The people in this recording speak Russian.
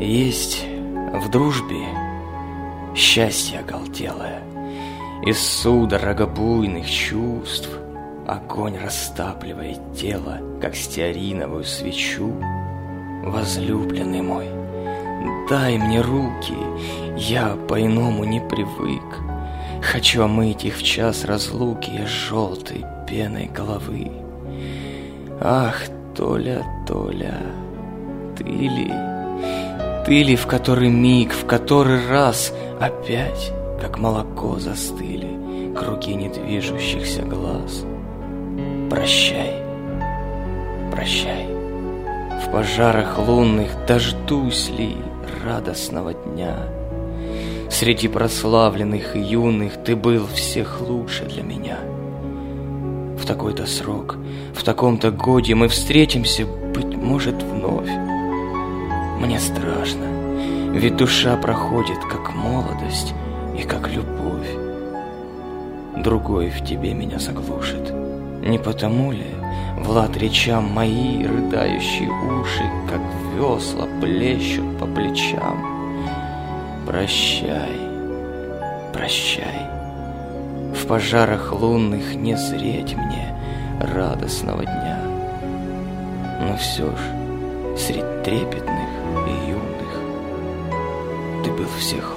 Есть в дружбе счастье оголтелое, Из судорога буйных чувств Огонь растапливает тело, Как стеариновую свечу. Возлюбленный мой, дай мне руки, Я по-иному не привык. Хочу омыть их в час разлуки Желтой пеной головы. Ах, Толя, Толя, ты ли, ты ли в который миг, в который раз Опять, как молоко, застыли Круги недвижущихся глаз. Прощай, прощай, в пожарах лунных Дождусь ли радостного дня? Среди прославленных и юных Ты был всех лучше для меня. В такой-то срок, в таком-то годе Мы встретимся, быть может, вновь. Мне страшно, ведь душа проходит, как молодость и как любовь. Другой в тебе меня заглушит. Не потому ли, Влад, речам мои рыдающие уши, Как весла плещут по плечам? Прощай, прощай, В пожарах лунных не зреть мне радостного дня. Но все ж, средь трепетных и юных, Ты был всех.